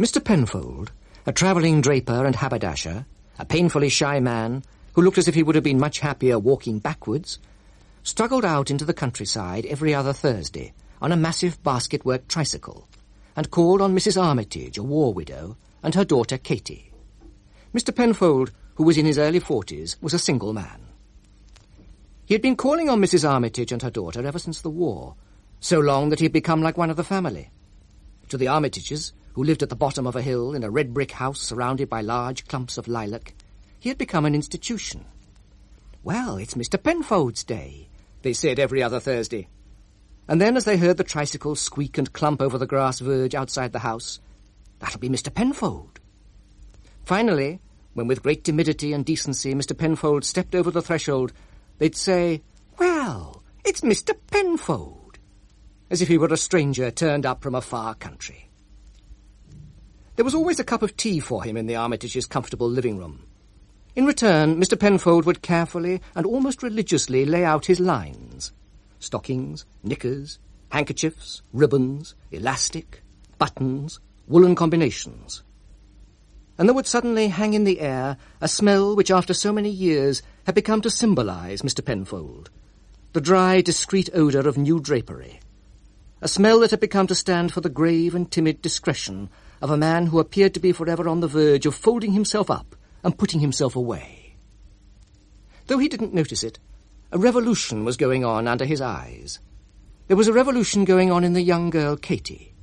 Mr. Penfold, a travelling draper and haberdasher, a painfully shy man who looked as if he would have been much happier walking backwards, struggled out into the countryside every other Thursday on a massive basket-work tricycle and called on Mrs. Armitage, a war widow, and her daughter Katy. Mr. Penfold, who was in his early forties, was a single man. He had been calling on Mrs. Armitage and her daughter ever since the war, so long that he had become like one of the family. To the Armitages, who lived at the bottom of a hill in a red brick house surrounded by large clumps of lilac, he had become an institution. Well, it's Mr. Penfold's day, they said every other Thursday. And then as they heard the tricycle squeak and clump over the grass verge outside the house, that'll be Mr. Penfold. Finally, when with great timidity and decency Mr. Penfold stepped over the threshold, they'd say, Well, it's Mr. Penfold, as if he were a stranger turned up from a far country. There was always a cup of tea for him in the Armitages' comfortable living room. In return, Mr. Penfold would carefully and almost religiously lay out his lines. Stockings, knickers, handkerchiefs, ribbons, elastic, buttons, woolen combinations. And there would suddenly hang in the air a smell which after so many years had become to symbolize Mr. Penfold. The dry, discreet odour of new drapery. A smell that had become to stand for the grave and timid discretion of a man who appeared to be forever on the verge of folding himself up and putting himself away. Though he didn't notice it, a revolution was going on under his eyes. There was a revolution going on in the young girl Katy.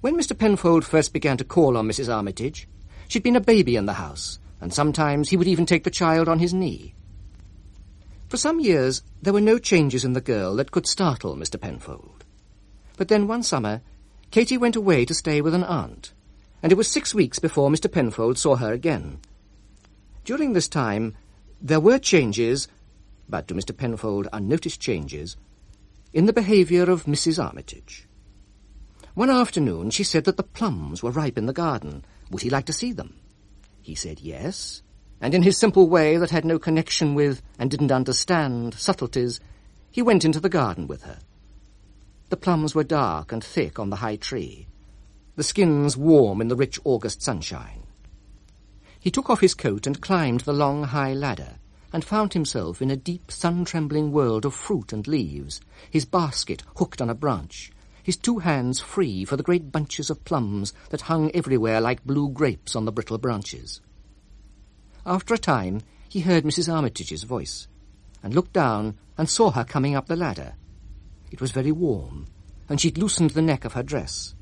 When Mr. Penfold first began to call on Mrs. Armitage, she'd been a baby in the house, and sometimes he would even take the child on his knee. For some years, there were no changes in the girl that could startle Mr. Penfold. But then one summer, Katy went away to stay with an aunt, and it was six weeks before Mr. Penfold saw her again. During this time, there were changes, but to Mr. Penfold unnoticed changes, in the behaviour of Mrs. Armitage. One afternoon she said that the plums were ripe in the garden. Would he like to see them? He said yes, and in his simple way that had no connection with and didn't understand subtleties, he went into the garden with her. The plums were dark and thick on the high tree, the skins warm in the rich August sunshine. He took off his coat and climbed the long high ladder, and found himself in a deep sun-trembling world of fruit and leaves, his basket hooked on a branch, his two hands free for the great bunches of plums that hung everywhere like blue grapes on the brittle branches. After a time, he heard Mrs. Armitage's voice, and looked down and saw her coming up the ladder. It was very warm, and she'd loosened the neck of her dress.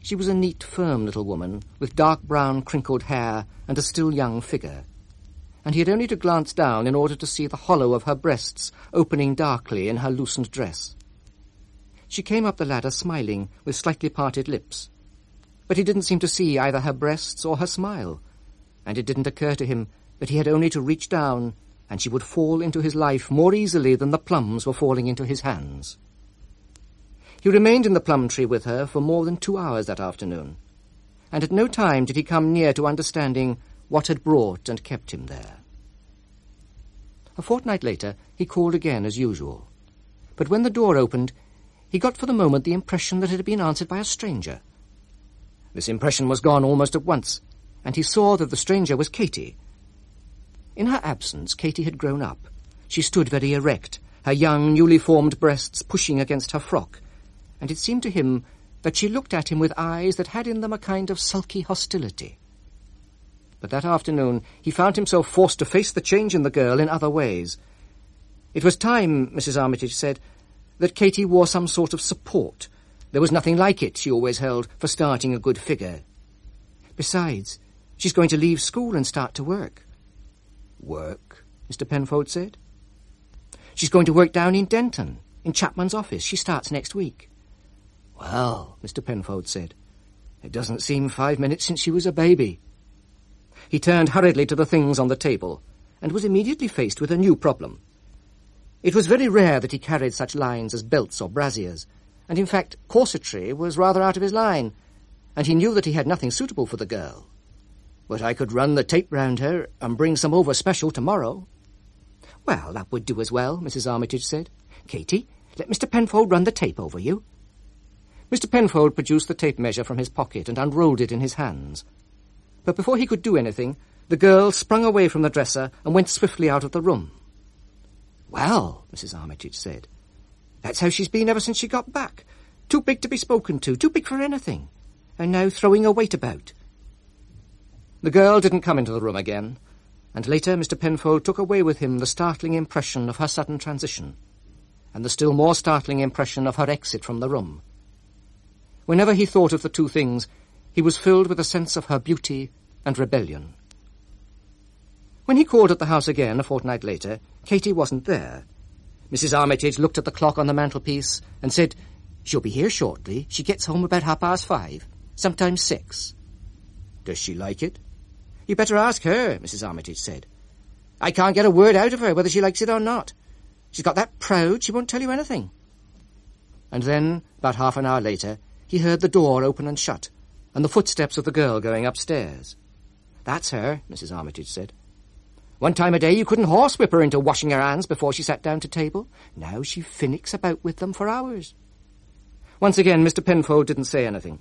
She was a neat, firm little woman, with dark brown crinkled hair and a still young figure. And he had only to glance down in order to see the hollow of her breasts opening darkly in her loosened dress. She came up the ladder smiling, with slightly parted lips. But he didn't seem to see either her breasts or her smile, and it didn't occur to him that he had only to reach down and she would fall into his life more easily than the plums were falling into his hands. He remained in the plum tree with her for more than two hours that afternoon, and at no time did he come near to understanding what had brought and kept him there. A fortnight later, he called again as usual, but when the door opened, he got for the moment the impression that it had been answered by a stranger. This impression was gone almost at once, and he saw that the stranger was Katy. In her absence, Katy had grown up. She stood very erect, her young, newly formed breasts pushing against her frock, and it seemed to him that she looked at him with eyes that had in them a kind of sulky hostility. But that afternoon he found himself forced to face the change in the girl in other ways. It was time, Mrs. Armitage said, that Katy wore some sort of support. There was nothing like it, she always held, for starting a good figure. Besides, she's going to leave school and start to work. Work? Mr. Penfold said. She's going to work down in Denton, in Chapman's office. She starts next week. Well, Mr. Penfold said, it doesn't seem five minutes since she was a baby. He turned hurriedly to the things on the table, and was immediately faced with a new problem. It was very rare that he carried such lines as belts or brassiers, and in fact corsetry was rather out of his line, and he knew that he had nothing suitable for the girl. But I could run the tape round her and bring some over special tomorrow. Well, that would do as well, Mrs. Armitage said. Katy, let Mr. Penfold run the tape over you. Mr. Penfold produced the tape measure from his pocket and unrolled it in his hands. But before he could do anything, the girl sprung away from the dresser and went swiftly out of the room. Well, Mrs. Armitage said, that's how she's been ever since she got back. Too big to be spoken to, too big for anything. And now throwing her weight about. The girl didn't come into the room again, and later Mr. Penfold took away with him the startling impression of her sudden transition, and the still more startling impression of her exit from the room. Whenever he thought of the two things, he was filled with a sense of her beauty and rebellion. When he called at the house again a fortnight later, Katy wasn't there. Mrs. Armitage looked at the clock on the mantelpiece and said, She'll be here shortly. She gets home about half past five, sometimes six. Does she like it? You better ask her, Mrs. Armitage said. I can't get a word out of her whether she likes it or not. She's got that proud she won't tell you anything. And then, about half an hour later, he heard the door open and shut, and the footsteps of the girl going upstairs. That's her, Mrs. Armitage said. One time a day you couldn't horsewhip her into washing her hands before she sat down to table. Now she finicks about with them for hours. Once again, Mr. Penfold didn't say anything.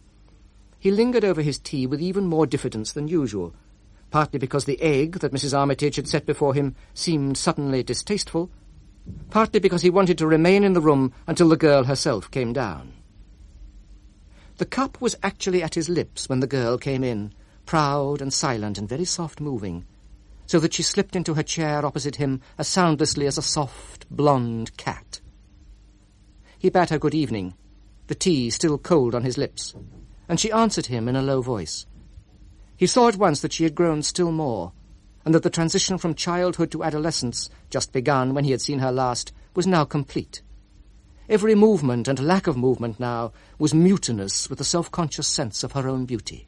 He lingered over his tea with even more diffidence than usual, partly because the egg that Mrs. Armitage had set before him seemed suddenly distasteful, partly because he wanted to remain in the room until the girl herself came down. The cup was actually at his lips when the girl came in, proud and silent and very soft-moving, so that she slipped into her chair opposite him as soundlessly as a soft, blonde cat. He bade her good evening, the tea still cold on his lips, and she answered him in a low voice. He saw at once that she had grown still more, and that the transition from childhood to adolescence, just begun when he had seen her last, was now complete. Every movement and lack of movement now was mutinous with the self-conscious sense of her own beauty.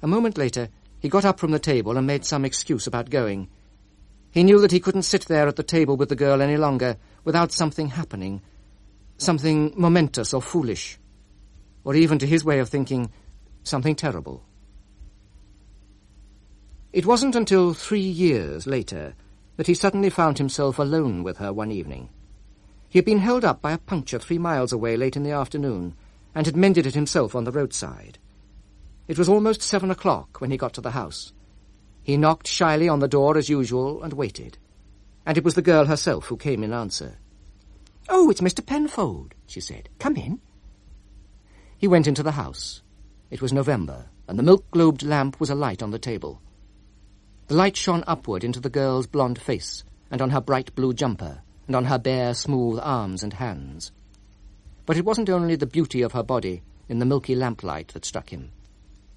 A moment later, he got up from the table and made some excuse about going. He knew that he couldn't sit there at the table with the girl any longer without something happening, something momentous or foolish, or even, to his way of thinking, something terrible. It wasn't until three years later that he suddenly found himself alone with her one evening. He had been held up by a puncture three miles away late in the afternoon, and had mended it himself on the roadside. It was almost seven o'clock when he got to the house. He knocked shyly on the door as usual and waited. And it was the girl herself who came in answer. Oh, it's Mr. Penfold, she said. Come in. He went into the house. It was November, and the milk-globed lamp was alight on the table. The light shone upward into the girl's blonde face, and on her bright blue jumper, and on her bare, smooth arms and hands. But it wasn't only the beauty of her body in the milky lamplight that struck him.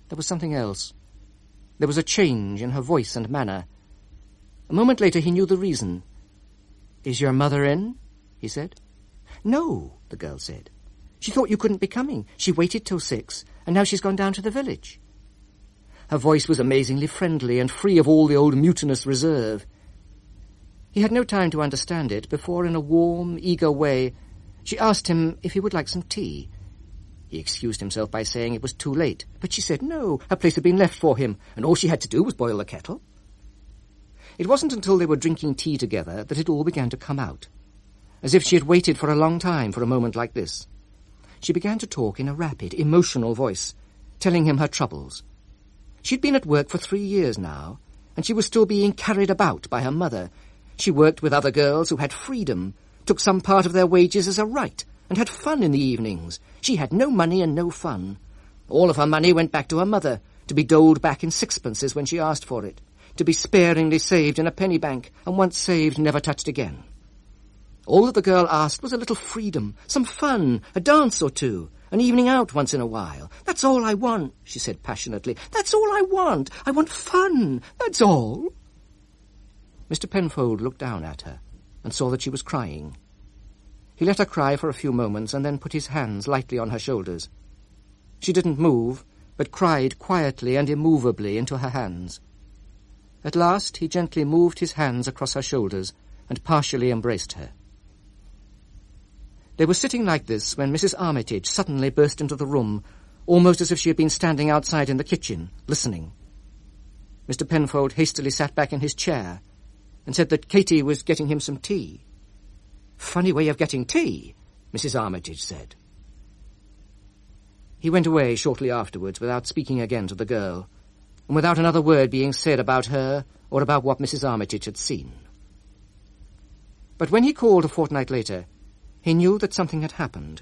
There was something else. There was a change in her voice and manner. A moment later he knew the reason. Is your mother in? he said. No, the girl said. She thought you couldn't be coming. She waited till six, and now she's gone down to the village. Her voice was amazingly friendly and free of all the old mutinous reserve. He had no time to understand it before, in a warm, eager way, she asked him if he would like some tea. He excused himself by saying it was too late, but she said no, her place had been left for him, and all she had to do was boil the kettle. It wasn't until they were drinking tea together that it all began to come out, as if she had waited for a long time for a moment like this. She began to talk in a rapid, emotional voice, telling him her troubles. She'd been at work for three years now, and she was still being carried about by her mother. She worked with other girls who had freedom, took some part of their wages as a right, and had fun in the evenings. She had no money and no fun. All of her money went back to her mother, to be doled back in sixpences when she asked for it, to be sparingly saved in a penny bank, and once saved, never touched again. All that the girl asked was a little freedom, some fun, a dance or two, an evening out once in a while. That's all I want, she said passionately. That's all I want. I want fun. That's all. Mr. Penfold looked down at her and saw that she was crying. He let her cry for a few moments and then put his hands lightly on her shoulders. She didn't move, but cried quietly and immovably into her hands. At last he gently moved his hands across her shoulders and partially embraced her. They were sitting like this when Mrs. Armitage suddenly burst into the room, almost as if she had been standing outside in the kitchen, listening. Mr. Penfold hastily sat back in his chair and said that Katy was getting him some tea. Funny way of getting tea, Mrs. Armitage said. He went away shortly afterwards without speaking again to the girl, and without another word being said about her or about what Mrs. Armitage had seen. But when he called a fortnight later, he knew that something had happened.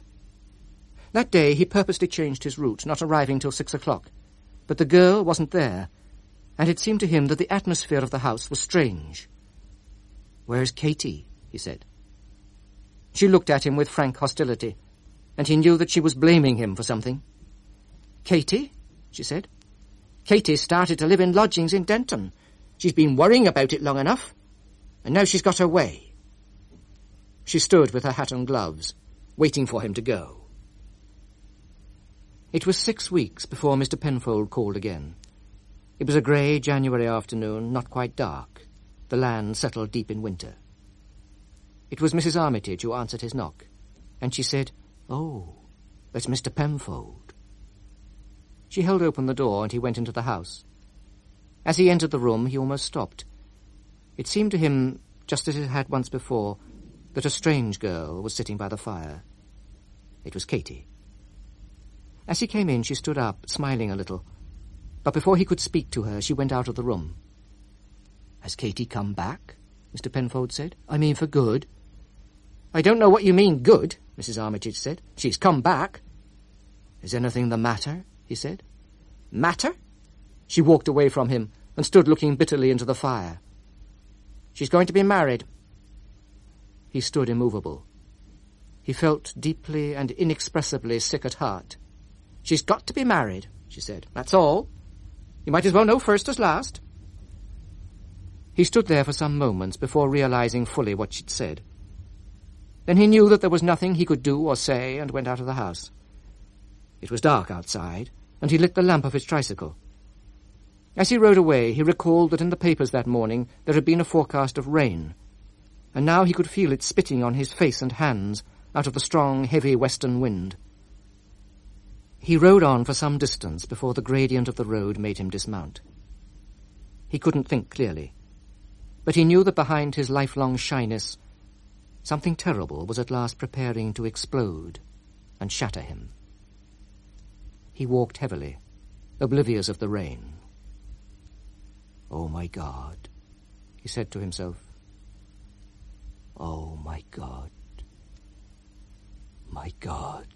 That day he purposely changed his route, not arriving till six o'clock. But the girl wasn't there, and it seemed to him that the atmosphere of the house was strange. Where's Katy? he said. She looked at him with frank hostility, and he knew that she was blaming him for something. Katy? she said. Katy started to live in lodgings in Denton. She's been worrying about it long enough, and now she's got her way. She stood with her hat and gloves, waiting for him to go. It was six weeks before Mr. Penfold called again. It was a grey January afternoon, not quite dark. The land settled deep in winter. It was Mrs. Armitage who answered his knock, and she said, Oh, that's Mr. Penfold. She held open the door, and he went into the house. As he entered the room, he almost stopped. It seemed to him, just as it had once before, that a strange girl was sitting by the fire. It was Katy. As he came in, she stood up, smiling a little. But before he could speak to her, she went out of the room. Has Katy come back? Mr. Penfold said. I mean for good. I don't know what you mean, good, Mrs. Armitage said. She's come back. Is anything the matter? he said. Matter? She walked away from him and stood looking bitterly into the fire. She's going to be married, he stood immovable. He felt deeply and inexpressibly sick at heart. She's got to be married, she said. That's all. You might as well know first as last. He stood there for some moments before realizing fully what she'd said. Then he knew that there was nothing he could do or say and went out of the house. It was dark outside, and he lit the lamp of his tricycle. As he rode away, he recalled that in the papers that morning there had been a forecast of rain, and now he could feel it spitting on his face and hands out of the strong, heavy western wind. He rode on for some distance before the gradient of the road made him dismount. He couldn't think clearly, but he knew that behind his lifelong shyness something terrible was at last preparing to explode and shatter him. He walked heavily, oblivious of the rain. Oh, my God, he said to himself. Oh, my God. My God.